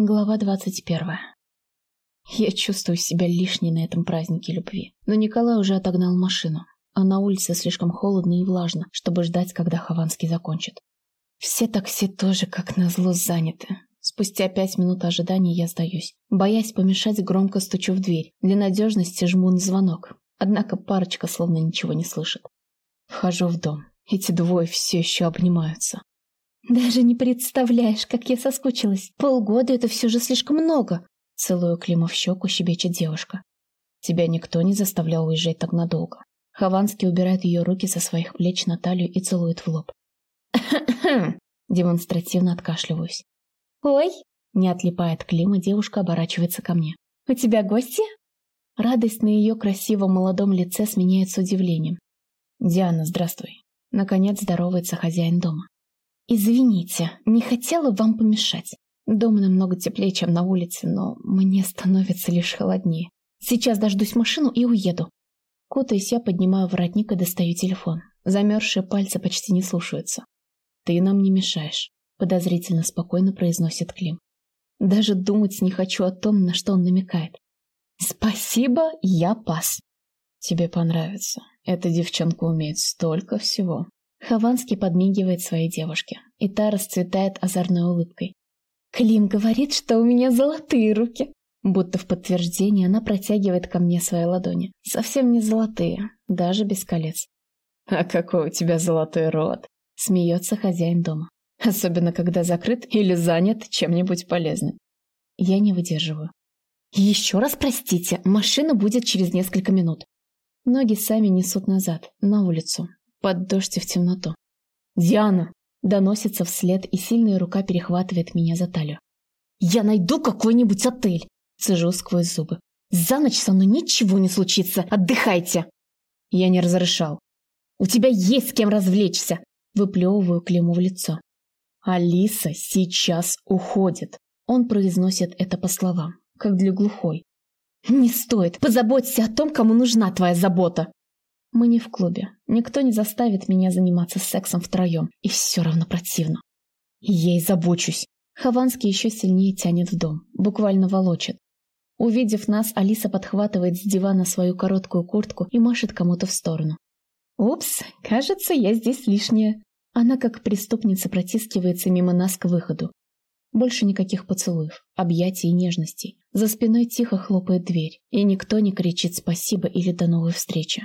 Глава двадцать первая. Я чувствую себя лишней на этом празднике любви. Но Николай уже отогнал машину, а на улице слишком холодно и влажно, чтобы ждать, когда Хованский закончит. Все такси тоже, как назло, заняты. Спустя пять минут ожидания я сдаюсь. Боясь помешать, громко стучу в дверь. Для надежности жму на звонок. Однако парочка словно ничего не слышит. Вхожу в дом. Эти двое все еще обнимаются. «Даже не представляешь, как я соскучилась. Полгода — это все же слишком много!» Целую Клима в щеку, щебечет девушка. Тебя никто не заставлял уезжать так надолго. Хованский убирает ее руки со своих плеч на талию и целует в лоб. Демонстративно откашливаюсь. «Ой!» Не отлипает Клима, девушка оборачивается ко мне. «У тебя гости?» Радость на ее красивом молодом лице сменяется удивлением. «Диана, здравствуй». Наконец здоровается хозяин дома. «Извините, не хотела вам помешать. Дома намного теплее, чем на улице, но мне становится лишь холоднее. Сейчас дождусь машину и уеду». Кутаясь, я поднимаю воротник и достаю телефон. Замерзшие пальцы почти не слушаются. «Ты нам не мешаешь», — подозрительно спокойно произносит Клим. Даже думать не хочу о том, на что он намекает. «Спасибо, я пас». «Тебе понравится. Эта девчонка умеет столько всего». Хованский подмигивает своей девушке, и та расцветает озорной улыбкой. «Клим говорит, что у меня золотые руки!» Будто в подтверждение она протягивает ко мне свои ладони. Совсем не золотые, даже без колец. «А какой у тебя золотой рот!» — смеется хозяин дома. Особенно, когда закрыт или занят чем-нибудь полезным. Я не выдерживаю. «Еще раз простите, машина будет через несколько минут». Ноги сами несут назад, на улицу, под дождь и в темноту. «Диана!» — доносится вслед, и сильная рука перехватывает меня за талию. «Я найду какой-нибудь отель!» — цежу сквозь зубы. «За ночь со мной ничего не случится! Отдыхайте!» Я не разрешал. «У тебя есть с кем развлечься!» — выплевываю Климу в лицо. «Алиса сейчас уходит!» Он произносит это по словам, как для глухой. «Не стоит! Позаботься о том, кому нужна твоя забота!» Мы не в клубе. Никто не заставит меня заниматься сексом втроем. И все равно противно. И ей забочусь. Хованский еще сильнее тянет в дом. Буквально волочит. Увидев нас, Алиса подхватывает с дивана свою короткую куртку и машет кому-то в сторону. «Упс, кажется, я здесь лишняя». Она как преступница протискивается мимо нас к выходу. Больше никаких поцелуев, объятий и нежностей. За спиной тихо хлопает дверь, и никто не кричит спасибо или до новой встречи.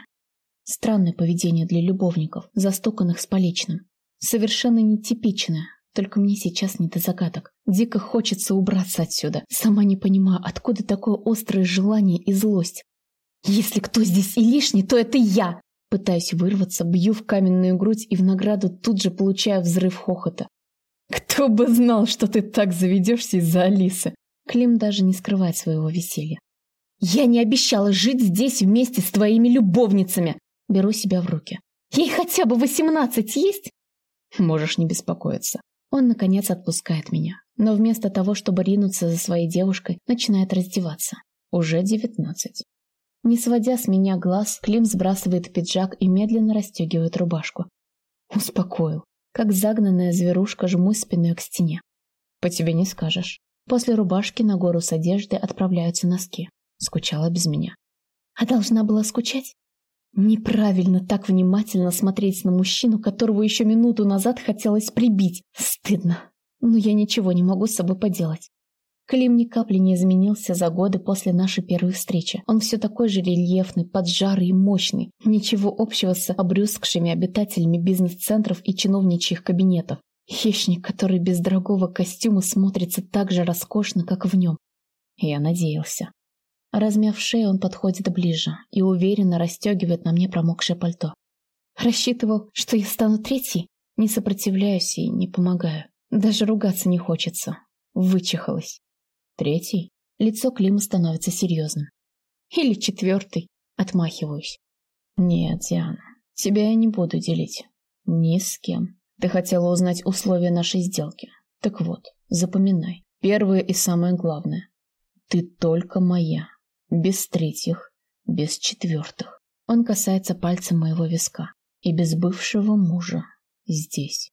Странное поведение для любовников, застуканных с поличным. Совершенно нетипичное, только мне сейчас не до загадок. Дико хочется убраться отсюда. Сама не понимаю, откуда такое острое желание и злость. «Если кто здесь и лишний, то это я!» Пытаюсь вырваться, бью в каменную грудь и в награду тут же получаю взрыв хохота. «Кто бы знал, что ты так заведешься из-за Алисы!» Клим даже не скрывает своего веселья. «Я не обещала жить здесь вместе с твоими любовницами!» Беру себя в руки. Ей хотя бы восемнадцать есть? Можешь не беспокоиться. Он, наконец, отпускает меня. Но вместо того, чтобы ринуться за своей девушкой, начинает раздеваться. Уже девятнадцать. Не сводя с меня глаз, Клим сбрасывает пиджак и медленно расстегивает рубашку. Успокоил. Как загнанная зверушка жмусь спиной к стене. По тебе не скажешь. После рубашки на гору с одеждой отправляются носки. Скучала без меня. А должна была скучать? Неправильно так внимательно смотреть на мужчину, которого еще минуту назад хотелось прибить. Стыдно. Но я ничего не могу с собой поделать. Клим ни капли не изменился за годы после нашей первой встречи. Он все такой же рельефный, поджарый и мощный. Ничего общего с обрюзгшими обитателями бизнес-центров и чиновничьих кабинетов. Хищник, который без дорогого костюма смотрится так же роскошно, как в нем. Я надеялся. Размяв шею, он подходит ближе и уверенно расстегивает на мне промокшее пальто. Рассчитывал, что я стану третьей. Не сопротивляюсь и не помогаю. Даже ругаться не хочется. Вычихалась. Третий? Лицо Клима становится серьезным. Или четвертый? Отмахиваюсь. Нет, Диана, тебя я не буду делить. Ни с кем. Ты хотела узнать условия нашей сделки. Так вот, запоминай. Первое и самое главное. Ты только моя. Без третьих, без четвертых. Он касается пальцем моего виска. И без бывшего мужа. Здесь.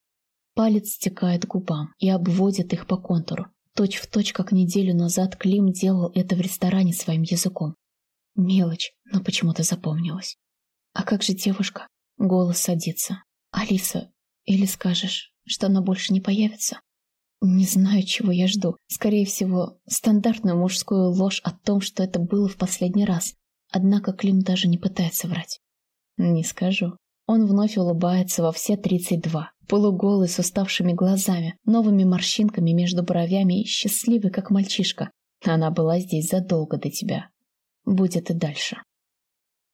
Палец стекает к губам и обводит их по контуру. точь-в-точь, как неделю назад Клим делал это в ресторане своим языком. Мелочь, но почему-то запомнилась. А как же девушка? Голос садится. Алиса, или скажешь, что она больше не появится? Не знаю, чего я жду. Скорее всего, стандартную мужскую ложь о том, что это было в последний раз. Однако Клим даже не пытается врать. Не скажу. Он вновь улыбается во все тридцать два, полуголый, с уставшими глазами, новыми морщинками между бровями и счастливый, как мальчишка. Она была здесь задолго до тебя. Будет и дальше.